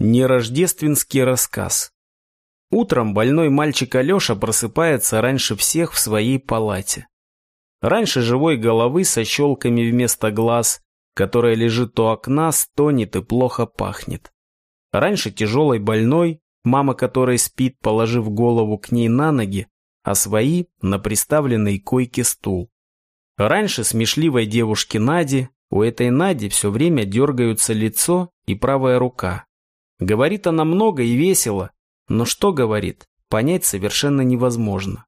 Нерождественский рассказ. Утром больной мальчик Алеша просыпается раньше всех в своей палате. Раньше живой головы со щелками вместо глаз, которая лежит у окна, стонет и плохо пахнет. Раньше тяжелой больной, мама которой спит, положив голову к ней на ноги, а свои на приставленной койке стул. Раньше смешливой девушке Нади, у этой Нади все время дергаются лицо и правая рука. Говорит она много и весело, но что говорит, понять совершенно невозможно.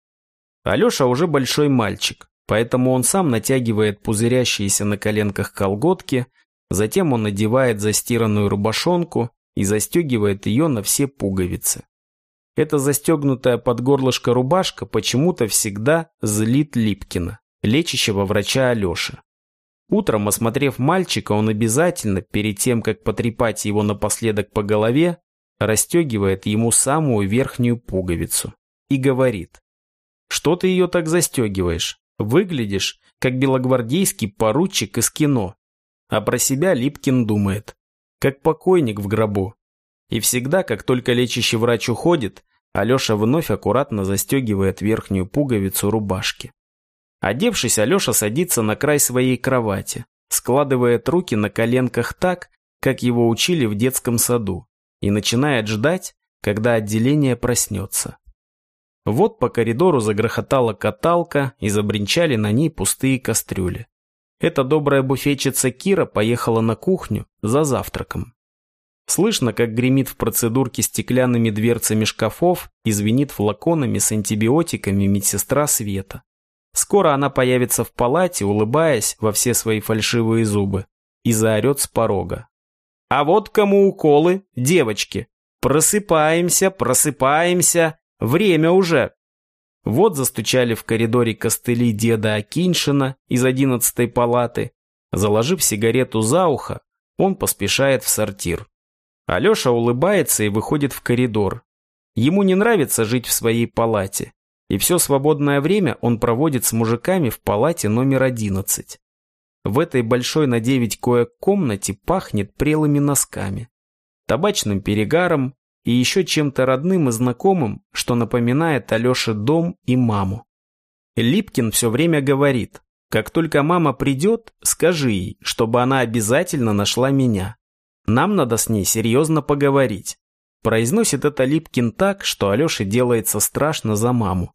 Алеша уже большой мальчик, поэтому он сам натягивает пузырящиеся на коленках колготки, затем он надевает застиранную рубашонку и застегивает ее на все пуговицы. Эта застегнутая под горлышко рубашка почему-то всегда злит Липкина, лечащего врача Алеши. Утром, осмотрев мальчика, он обязательно, перед тем, как потрепать его напоследок по голове, расстегивает ему самую верхнюю пуговицу и говорит. «Что ты ее так застегиваешь? Выглядишь, как белогвардейский поручик из кино». А про себя Липкин думает, как покойник в гробу. И всегда, как только лечащий врач уходит, Алеша вновь аккуратно застегивает верхнюю пуговицу рубашки. Одевшись, Алеша садится на край своей кровати, складывает руки на коленках так, как его учили в детском саду, и начинает ждать, когда отделение проснется. Вот по коридору загрохотала каталка и забринчали на ней пустые кастрюли. Эта добрая буфетчица Кира поехала на кухню за завтраком. Слышно, как гремит в процедурке стеклянными дверцами шкафов и звенит флаконами с антибиотиками медсестра Света. Скоро она появится в палате, улыбаясь во все свои фальшивые зубы, и заорет с порога. «А вот кому уколы, девочки! Просыпаемся, просыпаемся! Время уже!» Вот застучали в коридоре костыли деда Акиншина из одиннадцатой палаты. Заложив сигарету за ухо, он поспешает в сортир. Алеша улыбается и выходит в коридор. Ему не нравится жить в своей палате и все свободное время он проводит с мужиками в палате номер 11. В этой большой на 9 коек комнате пахнет прелыми носками, табачным перегаром и еще чем-то родным и знакомым, что напоминает Алёше дом и маму. Липкин все время говорит, как только мама придет, скажи ей, чтобы она обязательно нашла меня. Нам надо с ней серьезно поговорить. Произносит это Липкин так, что Алёше делается страшно за маму.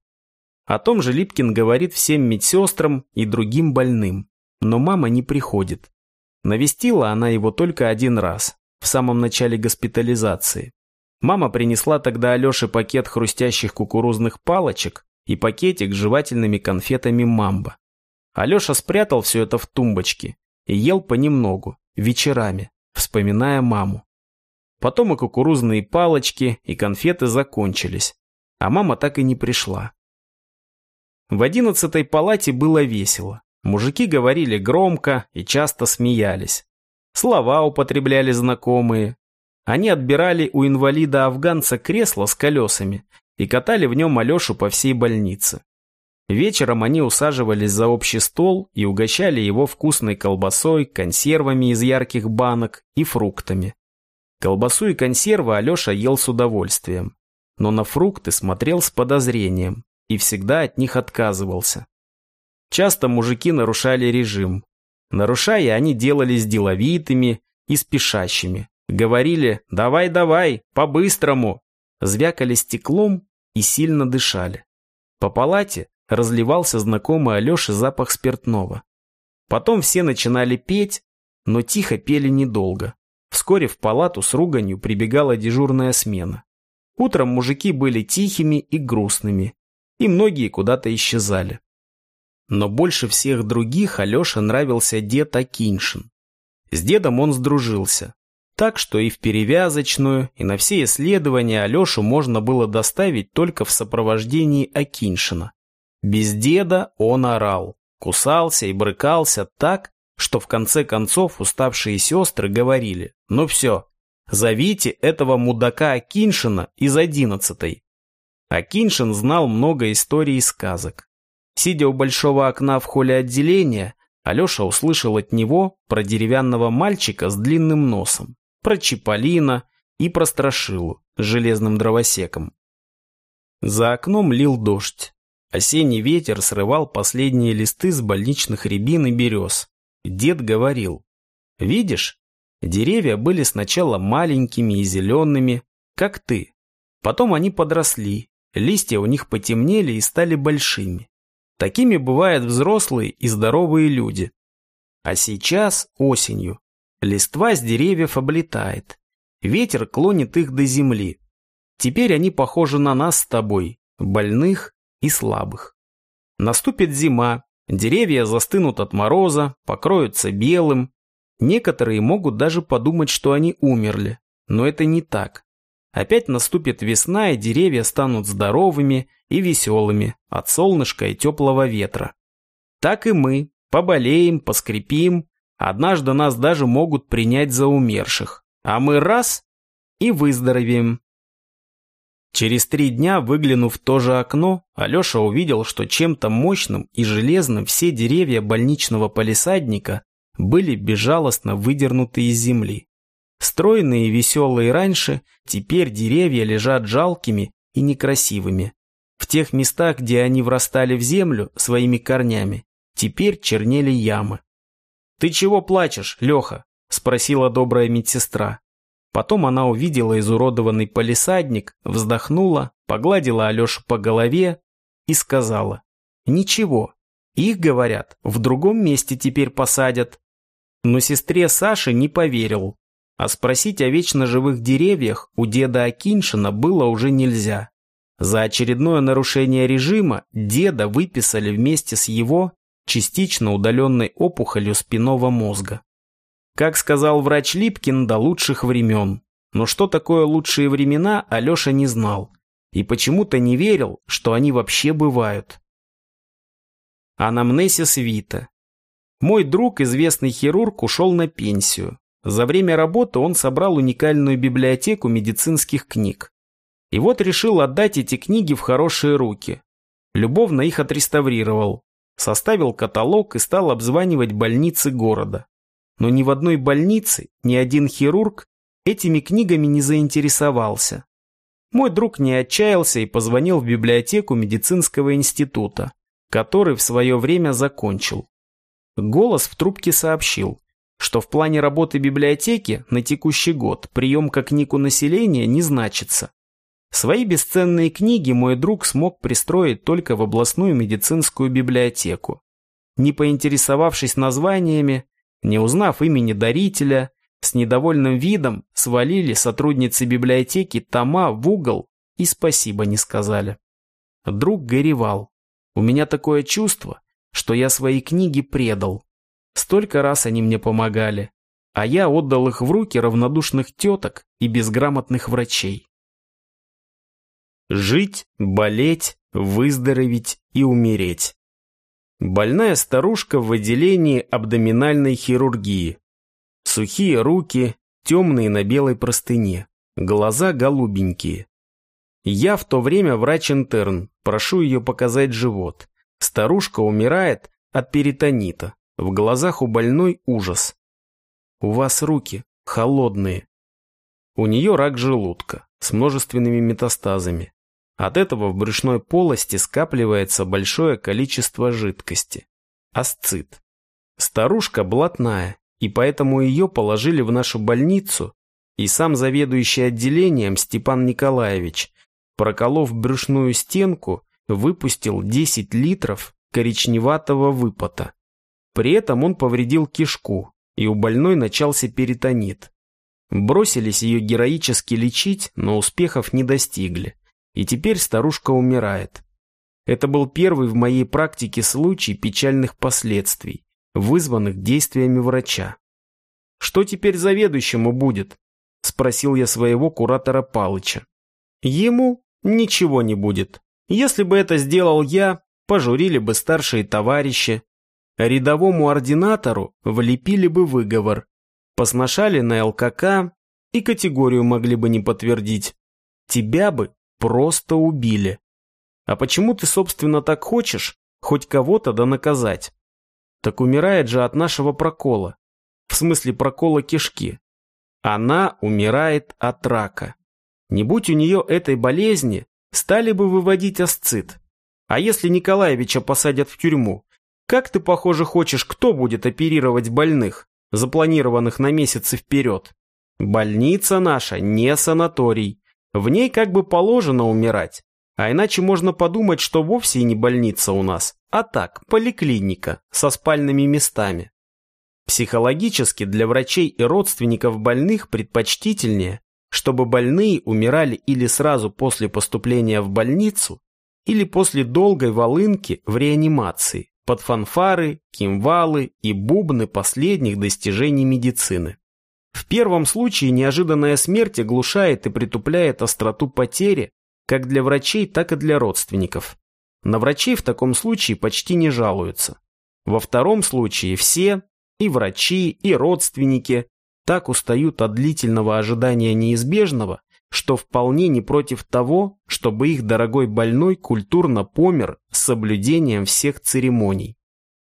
О том же Липкин говорит всем медсестрам и другим больным. Но мама не приходит. Навестила она его только один раз, в самом начале госпитализации. Мама принесла тогда Алёше пакет хрустящих кукурузных палочек и пакетик с жевательными конфетами «Мамба». Алёша спрятал все это в тумбочке и ел понемногу, вечерами, вспоминая маму. Потом и кукурузные палочки, и конфеты закончились, а мама так и не пришла. В одиннадцатой палате было весело. Мужики говорили громко и часто смеялись. Слова употребляли знакомые. Они отбирали у инвалида-афганца кресло с колесами и катали в нем Алешу по всей больнице. Вечером они усаживались за общий стол и угощали его вкусной колбасой, консервами из ярких банок и фруктами. Колбасу и консервы Алеша ел с удовольствием, но на фрукты смотрел с подозрением и всегда от них отказывался. Часто мужики нарушали режим. Нарушая, они делались деловитыми и спешащими. Говорили «давай-давай, по-быстрому», звякали стеклом и сильно дышали. По палате разливался знакомый Алёше запах спиртного. Потом все начинали петь, но тихо пели недолго. Вскоре в палату с руганью прибегала дежурная смена. Утром мужики были тихими и грустными, и многие куда-то исчезали. Но больше всех других Алёше нравился дед Акиншин. С дедом он сдружился. Так что и в перевязочную, и на все исследования Алёшу можно было доставить только в сопровождении Акиншина. Без деда он орал, кусался и брыкался так, что в конце концов уставшие сестры говорили «Ну все, зовите этого мудака Акиншина из одиннадцатой, Акиншин знал много историй и сказок. Сидя у большого окна в холле отделения, Алеша услышал от него про деревянного мальчика с длинным носом, про Чиполлино и прострошилу с железным дровосеком. За окном лил дождь. Осенний ветер срывал последние листы с больничных рябин и берез. Дед говорил, «Видишь, деревья были сначала маленькими и зелеными, как ты. Потом они подросли, листья у них потемнели и стали большими. Такими бывают взрослые и здоровые люди. А сейчас, осенью, листва с деревьев облетает. Ветер клонит их до земли. Теперь они похожи на нас с тобой, больных и слабых. Наступит зима, деревья застынут от мороза, покроются белым. Некоторые могут даже подумать, что они умерли, но это не так. Опять наступит весна, и деревья станут здоровыми и веселыми от солнышка и теплого ветра. Так и мы поболеем, поскрипим, однажды нас даже могут принять за умерших, а мы раз и выздоровеем. Через три дня, выглянув в то же окно, Алеша увидел, что чем-то мощным и железным все деревья больничного полисадника были безжалостно выдернуты из земли. Стройные и веселые раньше, теперь деревья лежат жалкими и некрасивыми. В тех местах, где они врастали в землю своими корнями, теперь чернели ямы. «Ты чего плачешь, Леха?» – спросила добрая медсестра. Потом она увидела изуродованный полисадник, вздохнула, погладила Алешу по голове и сказала, «Ничего, их, говорят, в другом месте теперь посадят». Но сестре Саши не поверил, а спросить о вечно живых деревьях у деда Акиншина было уже нельзя. За очередное нарушение режима деда выписали вместе с его частично удаленной опухолью спинного мозга. Как сказал врач Липкин, до лучших времен. Но что такое лучшие времена, Алеша не знал. И почему-то не верил, что они вообще бывают. Анамнесис Вита. Мой друг, известный хирург, ушел на пенсию. За время работы он собрал уникальную библиотеку медицинских книг. И вот решил отдать эти книги в хорошие руки. Любовно их отреставрировал, составил каталог и стал обзванивать больницы города но ни в одной больнице ни один хирург этими книгами не заинтересовался. Мой друг не отчаялся и позвонил в библиотеку медицинского института, который в свое время закончил. Голос в трубке сообщил, что в плане работы библиотеки на текущий год приемка книг у населения не значится. Свои бесценные книги мой друг смог пристроить только в областную медицинскую библиотеку. Не поинтересовавшись названиями, не узнав имени дарителя, с недовольным видом свалили сотрудницы библиотеки тома в угол и спасибо не сказали. Друг горевал. У меня такое чувство, что я свои книги предал. Столько раз они мне помогали, а я отдал их в руки равнодушных теток и безграмотных врачей. Жить, болеть, выздороветь и умереть. Больная старушка в отделении абдоминальной хирургии. Сухие руки, темные на белой простыне, глаза голубенькие. Я в то время врач-интерн, прошу ее показать живот. Старушка умирает от перитонита. В глазах у больной ужас. У вас руки холодные. У нее рак желудка с множественными метастазами. От этого в брюшной полости скапливается большое количество жидкости. Асцит. Старушка блатная, и поэтому ее положили в нашу больницу, и сам заведующий отделением Степан Николаевич, проколов брюшную стенку, выпустил 10 литров коричневатого выпота. При этом он повредил кишку, и у больной начался перитонит. Бросились ее героически лечить, но успехов не достигли и теперь старушка умирает. Это был первый в моей практике случай печальных последствий, вызванных действиями врача. «Что теперь заведующему будет?» – спросил я своего куратора Палыча. «Ему ничего не будет. Если бы это сделал я, пожурили бы старшие товарищи. Рядовому ординатору влепили бы выговор, посношали на ЛКК и категорию могли бы не подтвердить. Тебя бы просто убили. А почему ты, собственно, так хочешь хоть кого-то да наказать? Так умирает же от нашего прокола. В смысле прокола кишки. Она умирает от рака. Не будь у нее этой болезни, стали бы выводить асцит. А если Николаевича посадят в тюрьму, как ты, похоже, хочешь, кто будет оперировать больных, запланированных на месяцы вперед? Больница наша не санаторий. В ней как бы положено умирать. А иначе можно подумать, что вовсе и не больница у нас, а так, поликлиника со спальными местами. Психологически для врачей и родственников больных предпочтительнее, чтобы больные умирали или сразу после поступления в больницу, или после долгой волынки в реанимации, под фанфары, кимвалы и бубны последних достижений медицины. В первом случае неожиданная смерть оглушает и притупляет остроту потери как для врачей, так и для родственников. На врачей в таком случае почти не жалуются. Во втором случае все, и врачи, и родственники, так устают от длительного ожидания неизбежного, что вполне не против того, чтобы их дорогой больной культурно помер с соблюдением всех церемоний.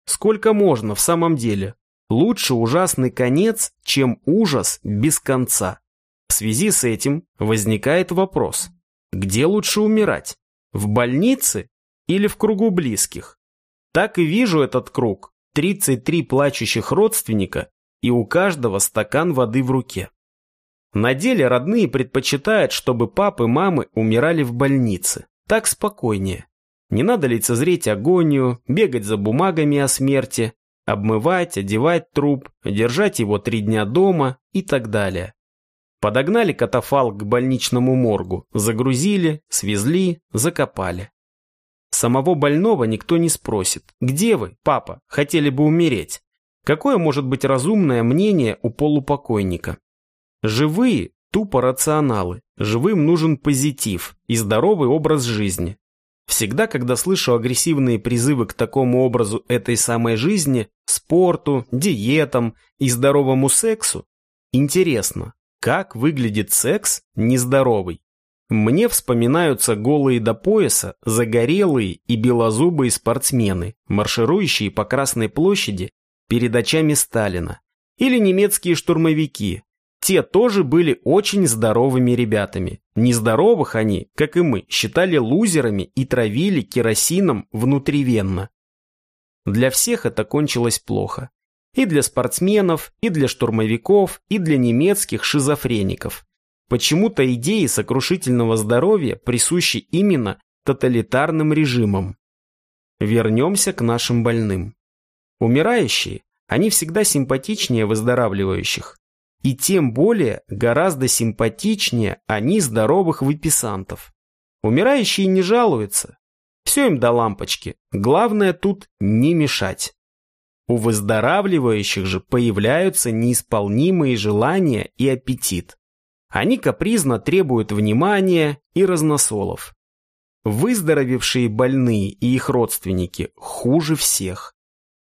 Сколько можно в самом деле? Лучше ужасный конец, чем ужас без конца. В связи с этим возникает вопрос, где лучше умирать? В больнице или в кругу близких? Так и вижу этот круг, 33 плачущих родственника и у каждого стакан воды в руке. На деле родные предпочитают, чтобы папы, мамы умирали в больнице. Так спокойнее. Не надо лицезреть агонию, бегать за бумагами о смерти, обмывать, одевать труп, держать его три дня дома и так далее. Подогнали катафалк к больничному моргу, загрузили, свезли, закопали. Самого больного никто не спросит. «Где вы, папа? Хотели бы умереть?» Какое может быть разумное мнение у полупокойника? Живые – тупо рационалы. Живым нужен позитив и здоровый образ жизни. Всегда, когда слышу агрессивные призывы к такому образу этой самой жизни, спорту, диетам и здоровому сексу, интересно, как выглядит секс нездоровый? Мне вспоминаются голые до пояса, загорелые и белозубые спортсмены, марширующие по Красной площади перед очами Сталина, или немецкие штурмовики, те тоже были очень здоровыми ребятами. Нездоровых они, как и мы, считали лузерами и травили керосином внутривенно. Для всех это кончилось плохо. И для спортсменов, и для штурмовиков, и для немецких шизофреников. Почему-то идеи сокрушительного здоровья присущи именно тоталитарным режимам. Вернемся к нашим больным. Умирающие, они всегда симпатичнее выздоравливающих. И тем более гораздо симпатичнее они здоровых выписантов. Умирающие не жалуются. Все им до лампочки. Главное тут не мешать. У выздоравливающих же появляются неисполнимые желания и аппетит. Они капризно требуют внимания и разносолов. Выздоровевшие больные и их родственники хуже всех.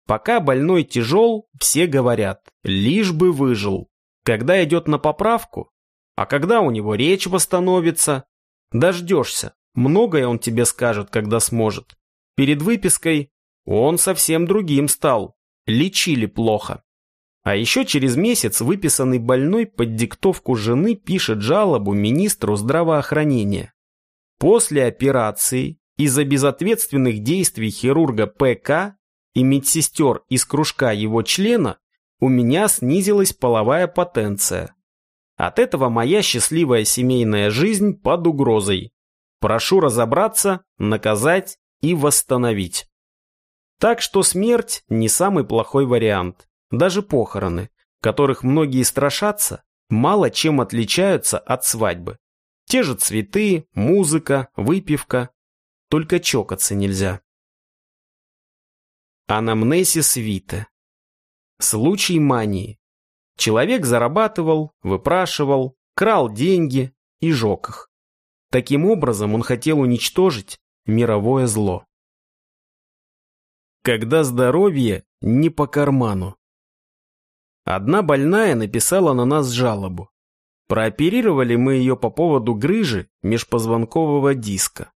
Пока больной тяжел, все говорят, лишь бы выжил. Когда идет на поправку, а когда у него речь восстановится, дождешься, многое он тебе скажет, когда сможет. Перед выпиской он совсем другим стал, лечили плохо. А еще через месяц выписанный больной под диктовку жены пишет жалобу министру здравоохранения. После операции из-за безответственных действий хирурга ПК и медсестер из кружка его члена у меня снизилась половая потенция. От этого моя счастливая семейная жизнь под угрозой. Прошу разобраться, наказать и восстановить. Так что смерть не самый плохой вариант. Даже похороны, которых многие страшатся, мало чем отличаются от свадьбы. Те же цветы, музыка, выпивка. Только чокаться нельзя. Анамнесис Вита Случай мании. Человек зарабатывал, выпрашивал, крал деньги и жег их. Таким образом он хотел уничтожить мировое зло. Когда здоровье не по карману. Одна больная написала на нас жалобу. Прооперировали мы ее по поводу грыжи межпозвонкового диска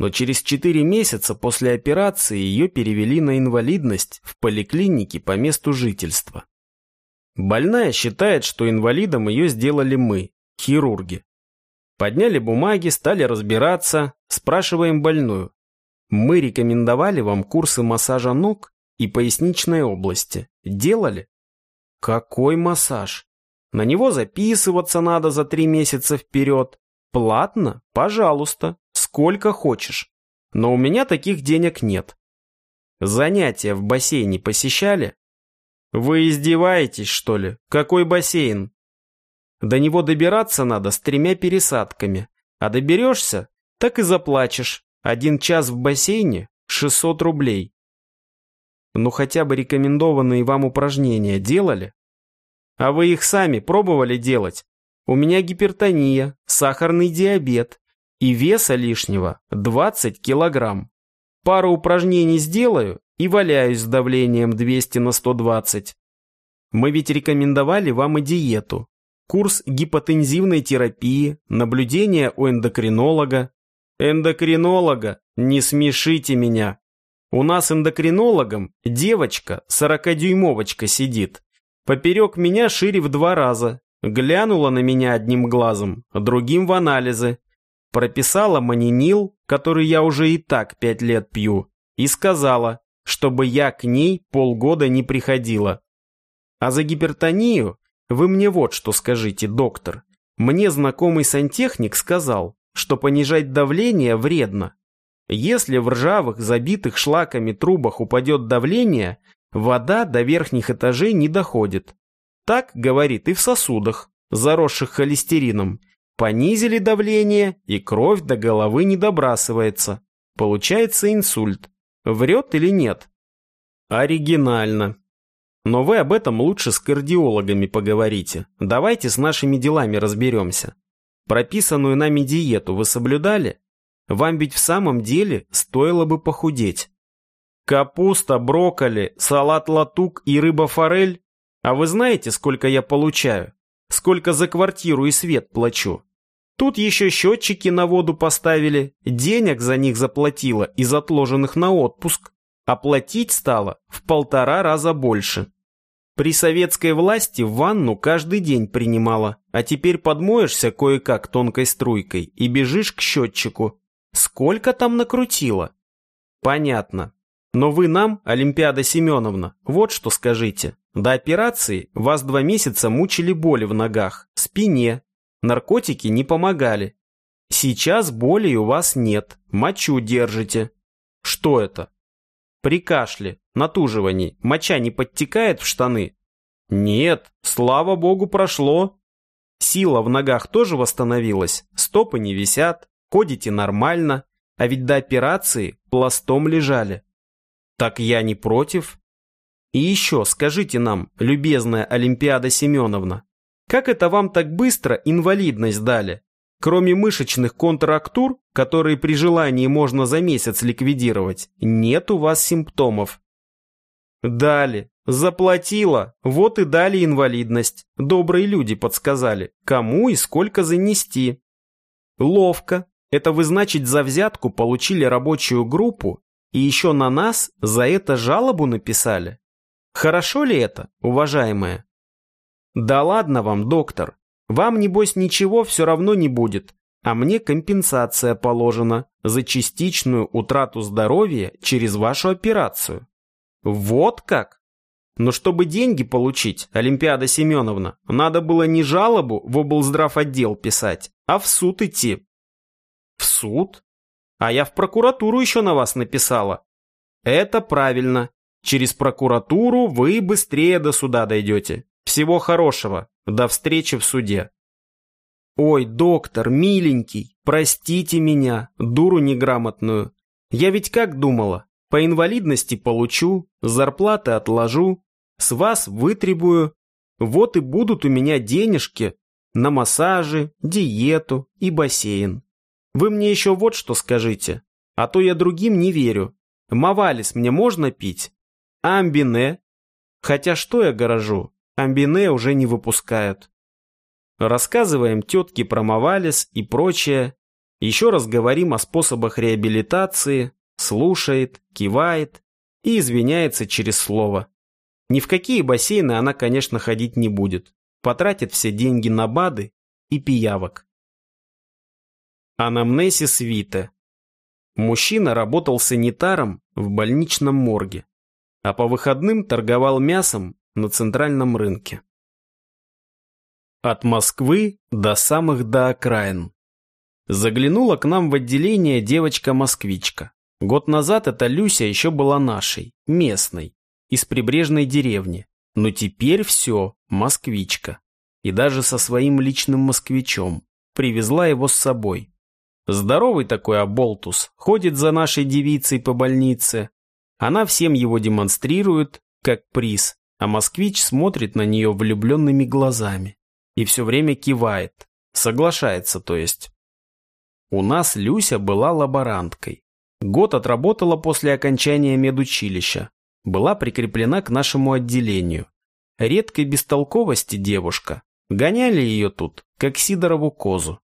но через 4 месяца после операции ее перевели на инвалидность в поликлинике по месту жительства. Больная считает, что инвалидом ее сделали мы, хирурги. Подняли бумаги, стали разбираться, спрашиваем больную. Мы рекомендовали вам курсы массажа ног и поясничной области. Делали? Какой массаж? На него записываться надо за три месяца вперед. Платно? Пожалуйста. Сколько хочешь. Но у меня таких денег нет. Занятия в бассейне посещали? Вы издеваетесь, что ли? Какой бассейн? До него добираться надо с тремя пересадками. А доберешься, так и заплачешь. Один час в бассейне – 600 рублей. Ну хотя бы рекомендованные вам упражнения делали? А вы их сами пробовали делать? У меня гипертония, сахарный диабет и веса лишнего 20 килограмм. Пару упражнений сделаю и валяюсь с давлением 200 на 120. Мы ведь рекомендовали вам и диету. Курс гипотензивной терапии, наблюдение у эндокринолога. Эндокринолога? Не смешите меня. У нас эндокринологом девочка, сорокадюймовочка сидит. Поперек меня шире в два раза. Глянула на меня одним глазом, другим в анализы. Прописала манинил, который я уже и так пять лет пью, и сказала, чтобы я к ней полгода не приходила. А за гипертонию вы мне вот что скажите, доктор. Мне знакомый сантехник сказал, что понижать давление вредно. Если в ржавых, забитых шлаками трубах упадет давление, вода до верхних этажей не доходит. Так, говорит, и в сосудах, заросших холестерином, Понизили давление, и кровь до головы не добрасывается. Получается инсульт. Врет или нет? Оригинально. Но вы об этом лучше с кардиологами поговорите. Давайте с нашими делами разберемся. Прописанную нами диету вы соблюдали? Вам ведь в самом деле стоило бы похудеть. Капуста, брокколи, салат-латук и рыба-форель? А вы знаете, сколько я получаю? Сколько за квартиру и свет плачу? Тут еще счетчики на воду поставили, денег за них заплатила из отложенных на отпуск, а платить стало в полтора раза больше. При советской власти ванну каждый день принимала, а теперь подмоешься кое-как тонкой струйкой и бежишь к счетчику. Сколько там накрутила? Понятно. Но вы нам, Олимпиада Семеновна, вот что скажите. До операции вас два месяца мучили боли в ногах, спине, Наркотики не помогали. Сейчас боли у вас нет, мочу держите. Что это? При кашле, натуживании, моча не подтекает в штаны? Нет, слава богу, прошло. Сила в ногах тоже восстановилась, стопы не висят, ходите нормально, а ведь до операции пластом лежали. Так я не против. И еще скажите нам, любезная Олимпиада Семеновна, как это вам так быстро инвалидность дали? Кроме мышечных контрактур, которые при желании можно за месяц ликвидировать, нет у вас симптомов. Дали. Заплатила. Вот и дали инвалидность. Добрые люди подсказали, кому и сколько занести. Ловко. Это вы, значит, за взятку получили рабочую группу и еще на нас за это жалобу написали? Хорошо ли это, уважаемая? «Да ладно вам, доктор. Вам, небось, ничего все равно не будет, а мне компенсация положена за частичную утрату здоровья через вашу операцию». «Вот как?» Но чтобы деньги получить, Олимпиада Семеновна, надо было не жалобу в облздрав отдел писать, а в суд идти. В суд? А я в прокуратуру еще на вас написала. Это правильно. Через прокуратуру вы быстрее до суда дойдете. Всего хорошего. До встречи в суде. Ой, доктор, миленький, простите меня, дуру неграмотную. Я ведь как думала, по инвалидности получу, зарплаты отложу, с вас вытребую. Вот и будут у меня денежки на массажи, диету и бассейн. Вы мне еще вот что скажите, а то я другим не верю. Мавалис мне можно пить? Амбине? Хотя что я горожу? амбине уже не выпускают. Рассказываем тетке про Мавалис и прочее. Еще раз говорим о способах реабилитации, слушает, кивает и извиняется через слово. Ни в какие бассейны она, конечно, ходить не будет. Потратит все деньги на БАДы и пиявок. Анамнесис Вита. Мужчина работал санитаром в больничном морге, а по выходным торговал мясом на центральном рынке. От Москвы до самых до окраин. Заглянула к нам в отделение девочка-москвичка. Год назад эта Люся еще была нашей, местной, из прибрежной деревни. Но теперь все, москвичка. И даже со своим личным москвичом. Привезла его с собой. Здоровый такой оболтус, ходит за нашей девицей по больнице. Она всем его демонстрирует, как приз, а москвич смотрит на нее влюбленными глазами. И все время кивает. Соглашается, то есть. У нас Люся была лаборанткой. Год отработала после окончания медучилища. Была прикреплена к нашему отделению. Редкой бестолковости девушка. Гоняли ее тут, как Сидорову козу.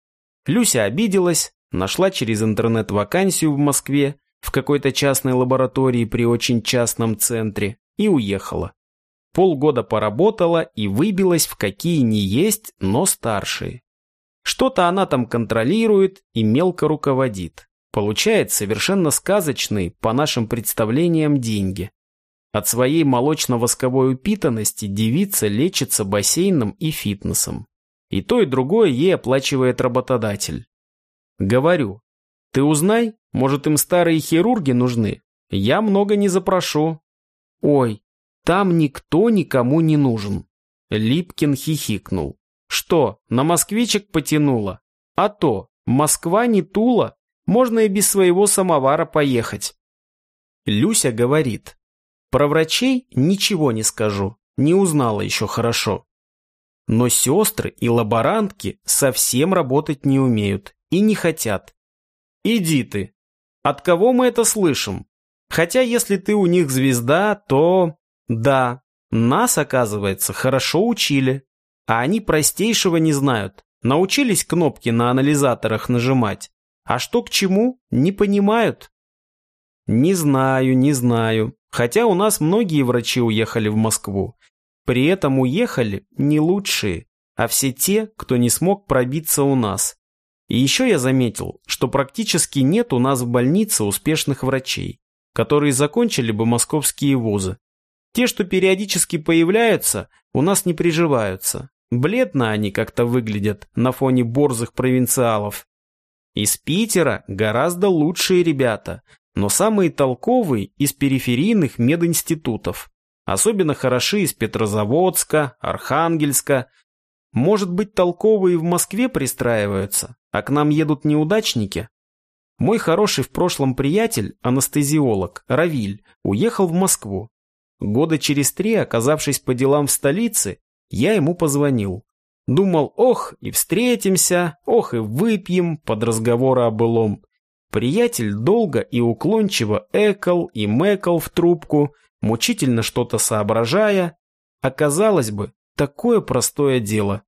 Люся обиделась, нашла через интернет вакансию в Москве в какой-то частной лаборатории при очень частном центре и уехала. Полгода поработала и выбилась в какие не есть, но старшие. Что-то она там контролирует и мелко руководит. Получает совершенно сказочные, по нашим представлениям, деньги. От своей молочно-восковой упитанности девица лечится бассейном и фитнесом. И то, и другое ей оплачивает работодатель. Говорю, ты узнай, может им старые хирурги нужны? Я много не запрошу. Ой, там никто никому не нужен. Липкин хихикнул. Что, на москвичек потянуло? А то, Москва не Тула, можно и без своего самовара поехать. Люся говорит, про врачей ничего не скажу, не узнала еще хорошо. Но сестры и лаборантки совсем работать не умеют и не хотят. Иди ты. От кого мы это слышим? Хотя если ты у них звезда, то... Да, нас, оказывается, хорошо учили. А они простейшего не знают. Научились кнопки на анализаторах нажимать. А что к чему, не понимают. Не знаю, не знаю. Хотя у нас многие врачи уехали в Москву. При этом уехали не лучшие, а все те, кто не смог пробиться у нас. И еще я заметил, что практически нет у нас в больнице успешных врачей, которые закончили бы московские вузы. Те, что периодически появляются, у нас не приживаются. Бледно они как-то выглядят на фоне борзых провинциалов. Из Питера гораздо лучшие ребята, но самые толковые из периферийных мединститутов. Особенно хороши из Петрозаводска, Архангельска. Может быть, толковые в Москве пристраиваются, а к нам едут неудачники? Мой хороший в прошлом приятель, анестезиолог, Равиль, уехал в Москву. Года через три, оказавшись по делам в столице, я ему позвонил. Думал, ох, и встретимся, ох, и выпьем под разговоры о былом. Приятель долго и уклончиво экал и мэкал в трубку, мучительно что-то соображая. Оказалось бы, такое простое дело.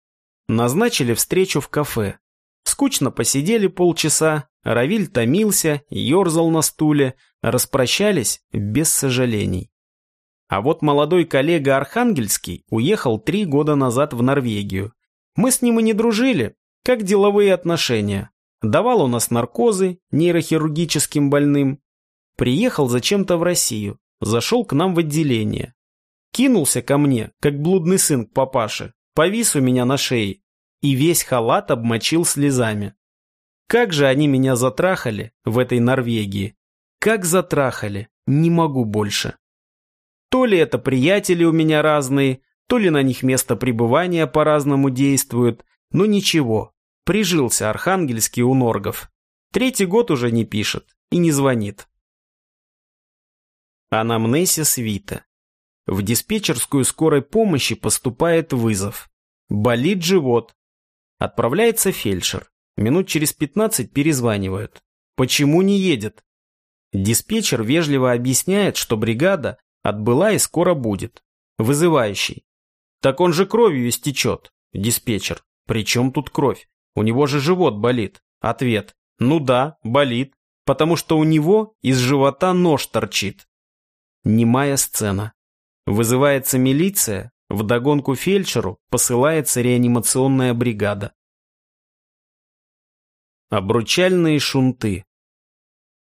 Назначили встречу в кафе. Скучно посидели полчаса, Равиль томился, ерзал на стуле, распрощались без сожалений. А вот молодой коллега Архангельский уехал три года назад в Норвегию. Мы с ним и не дружили, как деловые отношения. Давал у нас наркозы нейрохирургическим больным. Приехал зачем-то в Россию, зашел к нам в отделение. Кинулся ко мне, как блудный сын к папаше, повис у меня на шее и весь халат обмочил слезами. Как же они меня затрахали в этой Норвегии. Как затрахали, не могу больше. То ли это приятели у меня разные, то ли на них место пребывания по-разному действует, но ничего, прижился Архангельский у Норгов. Третий год уже не пишет и не звонит. Анамнесис Вита. В диспетчерскую скорой помощи поступает вызов. Болит живот. Отправляется фельдшер. Минут через 15 перезванивают. Почему не едет? Диспетчер вежливо объясняет, что бригада Отбыла и скоро будет. Вызывающий. Так он же кровью истечет. Диспетчер. При чем тут кровь? У него же живот болит. Ответ. Ну да, болит. Потому что у него из живота нож торчит. Немая сцена. Вызывается милиция, вдогонку фельдшеру посылается реанимационная бригада. Обручальные шунты.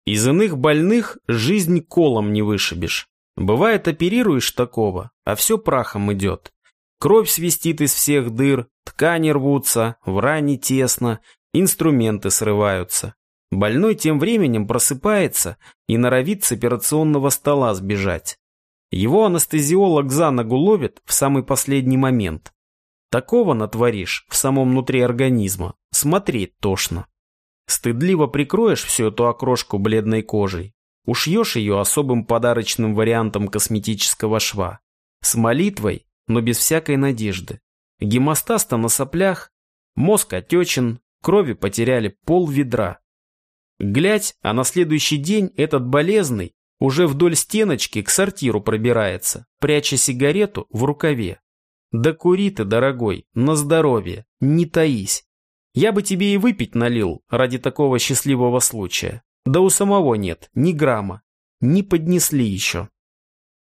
Из иных больных жизнь колом не вышибешь. Бывает, оперируешь такого, а все прахом идет. Кровь свистит из всех дыр, ткани рвутся, в ране тесно, инструменты срываются. Больной тем временем просыпается и норовит с операционного стола сбежать. Его анестезиолог за ногу ловит в самый последний момент. Такого натворишь в самом внутри организма, смотреть тошно. Стыдливо прикроешь всю эту окрошку бледной кожей, ушьешь ее особым подарочным вариантом косметического шва. С молитвой, но без всякой надежды. Гемостаз-то на соплях, мозг отечен, крови потеряли пол ведра. Глядь, а на следующий день этот болезный уже вдоль стеночки к сортиру пробирается, пряча сигарету в рукаве. Да кури ты, дорогой, на здоровье, не таись. Я бы тебе и выпить налил ради такого счастливого случая. Да у самого нет ни грамма, не поднесли еще.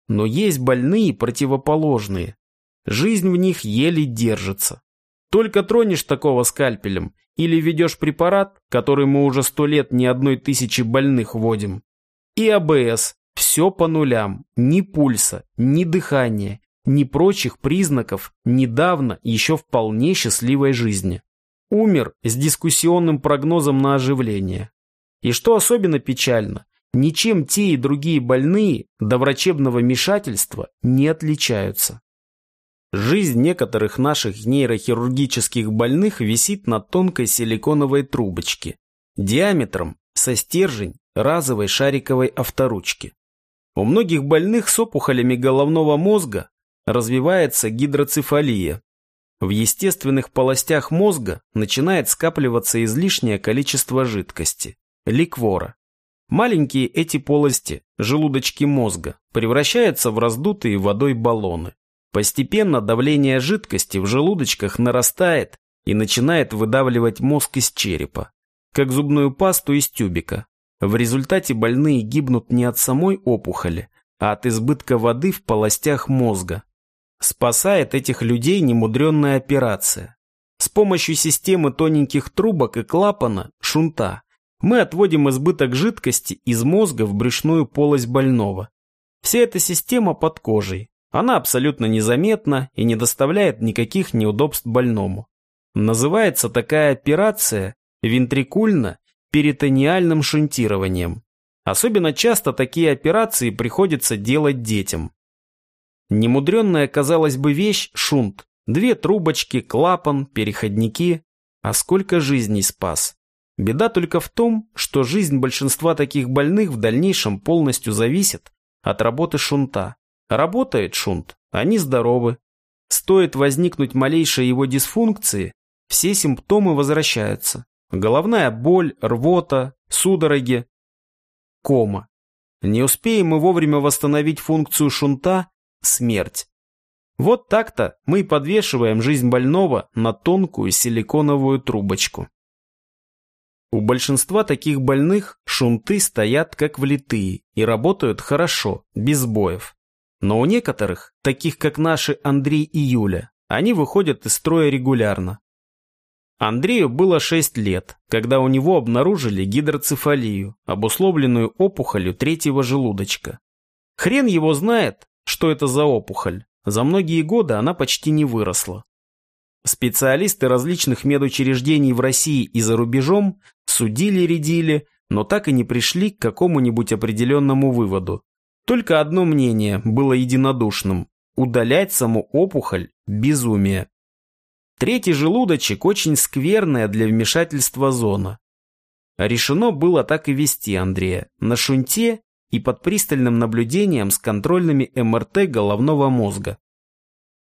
Но есть больные противоположные. Жизнь в них еле держится. Только тронешь такого скальпелем или ведешь препарат, который мы уже сто лет ни одной тысячи больных вводим. И АБС, все по нулям, ни пульса, ни дыхания, ни прочих признаков недавно еще вполне счастливой жизни. Умер с дискуссионным прогнозом на оживление. И что особенно печально, ничем те и другие больные до врачебного вмешательства не отличаются. Жизнь некоторых наших нейрохирургических больных висит на тонкой силиконовой трубочке, диаметром со стержень разовой шариковой авторучки. У многих больных с опухолями головного мозга развивается гидроцефалия. В естественных полостях мозга начинает скапливаться излишнее количество жидкости – ликвора. Маленькие эти полости, желудочки мозга, превращаются в раздутые водой баллоны. Постепенно давление жидкости в желудочках нарастает и начинает выдавливать мозг из черепа, как зубную пасту из тюбика. В результате больные гибнут не от самой опухоли, а от избытка воды в полостях мозга. Спасает этих людей немудренная операция. С помощью системы тоненьких трубок и клапана, шунта, мы отводим избыток жидкости из мозга в брюшную полость больного. Вся эта система под кожей, она абсолютно незаметна и не доставляет никаких неудобств больному. Называется такая операция вентрикульно-перитониальным шунтированием. Особенно часто такие операции приходится делать детям. Немудренная, казалось бы, вещь – шунт. Две трубочки, клапан, переходники. А сколько жизней спас. Беда только в том, что жизнь большинства таких больных в дальнейшем полностью зависит от работы шунта. Работает шунт, они здоровы. Стоит возникнуть малейшей его дисфункции, все симптомы возвращаются. Головная боль, рвота, судороги, кома. Не успеем мы вовремя восстановить функцию шунта – смерть. Вот так-то мы подвешиваем жизнь больного на тонкую силиконовую трубочку. У большинства таких больных шунты стоят как влитые и работают хорошо, без боев. Но у некоторых, таких как наши Андрей и Юля, они выходят из строя регулярно. Андрею было 6 лет, когда у него обнаружили гидроцефалию, обусловленную опухолью третьего желудочка. Хрен его знает, что это за опухоль. За многие годы она почти не выросла. Специалисты различных медучреждений в России и за рубежом судили-редили, но так и не пришли к какому-нибудь определенному выводу, только одно мнение было единодушным – удалять саму опухоль – безумие. Третий желудочек очень скверная для вмешательства зона. Решено было так и вести Андрея на шунте и под пристальным наблюдением с контрольными МРТ головного мозга.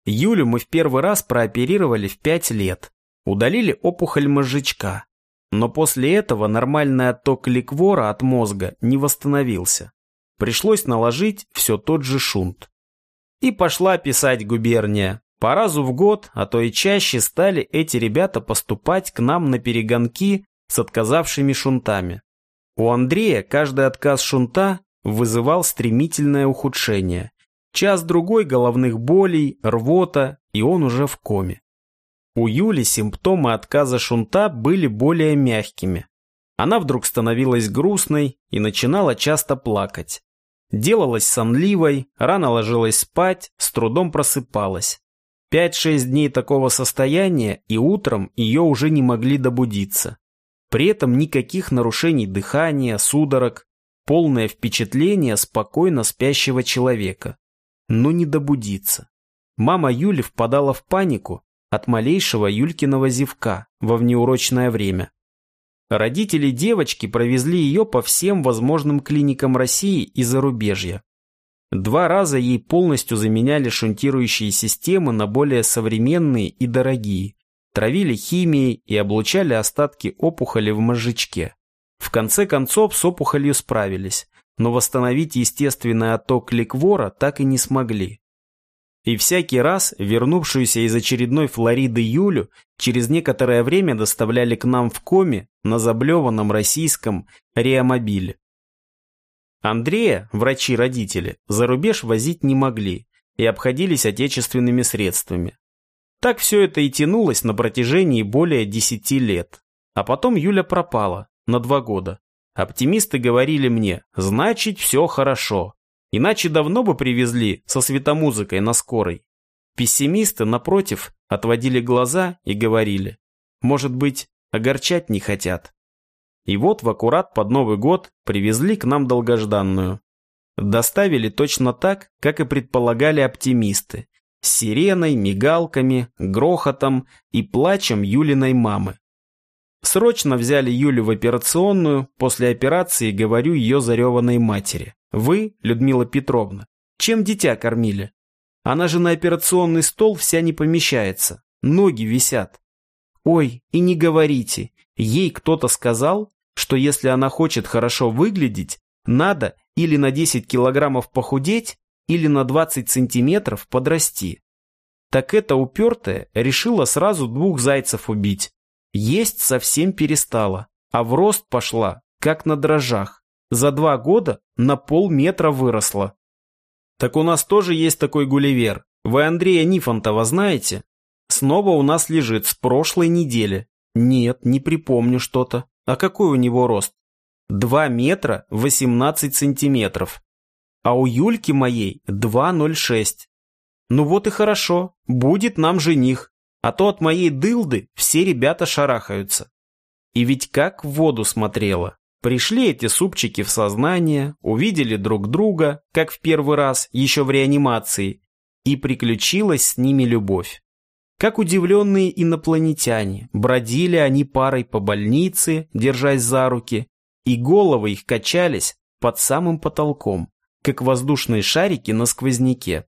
Юлю мы в первый раз прооперировали в 5 лет. Удалили опухоль мозжечка. Но после этого нормальный отток ликвора от мозга не восстановился. Пришлось наложить все тот же шунт. И пошла писать губерния. По разу в год, а то и чаще, стали эти ребята поступать к нам на перегонки с отказавшими шунтами. У Андрея каждый отказ шунта вызывал стремительное ухудшение. Час-другой головных болей, рвота, и он уже в коме. У Юли симптомы отказа шунта были более мягкими. Она вдруг становилась грустной и начинала часто плакать. Делалась сонливой, рано ложилась спать, с трудом просыпалась. Пять-шесть дней такого состояния, и утром ее уже не могли добудиться. При этом никаких нарушений дыхания, судорог, полное впечатление спокойно спящего человека. Но не добудиться. Мама Юли впадала в панику от малейшего Юлькиного зевка во внеурочное время. Родители девочки провезли ее по всем возможным клиникам России и зарубежья. Два раза ей полностью заменяли шунтирующие системы на более современные и дорогие, травили химией и облучали остатки опухоли в мозжечке. В конце концов с опухолью справились, но восстановить естественный отток ликвора так и не смогли. И всякий раз вернувшуюся из очередной Флориды Юлю через некоторое время доставляли к нам в коме на заблеванном российском реомобиле. Андрея, врачи-родители, за рубеж возить не могли и обходились отечественными средствами. Так все это и тянулось на протяжении более десяти лет. А потом Юля пропала на два года. Оптимисты говорили мне, значит, все хорошо. Иначе давно бы привезли со светомузыкой на скорой. Пессимисты, напротив, отводили глаза и говорили, может быть, огорчать не хотят. И вот в аккурат под Новый год привезли к нам долгожданную. Доставили точно так, как и предполагали оптимисты. С сиреной, мигалками, грохотом и плачем Юлиной мамы. Срочно взяли Юлю в операционную, после операции говорю ее зареванной матери. Вы, Людмила Петровна, чем дитя кормили? Она же на операционный стол вся не помещается, ноги висят. Ой, и не говорите, ей кто-то сказал, что если она хочет хорошо выглядеть, надо или на 10 килограммов похудеть, или на 20 сантиметров подрасти. Так эта упертая решила сразу двух зайцев убить. Есть совсем перестала, а в рост пошла, как на дрожжах. За два года на полметра выросла. Так у нас тоже есть такой гулливер. Вы Андрея Нифонтова знаете? Снова у нас лежит с прошлой недели. Нет, не припомню что-то. А какой у него рост? Два метра восемнадцать сантиметров. А у Юльки моей два ноль шесть. Ну вот и хорошо, будет нам жених. А то от моей дылды все ребята шарахаются. И ведь как в воду смотрела. Пришли эти супчики в сознание, увидели друг друга, как в первый раз, еще в реанимации, и приключилась с ними любовь. Как удивленные инопланетяне, бродили они парой по больнице, держась за руки, и головы их качались под самым потолком, как воздушные шарики на сквозняке.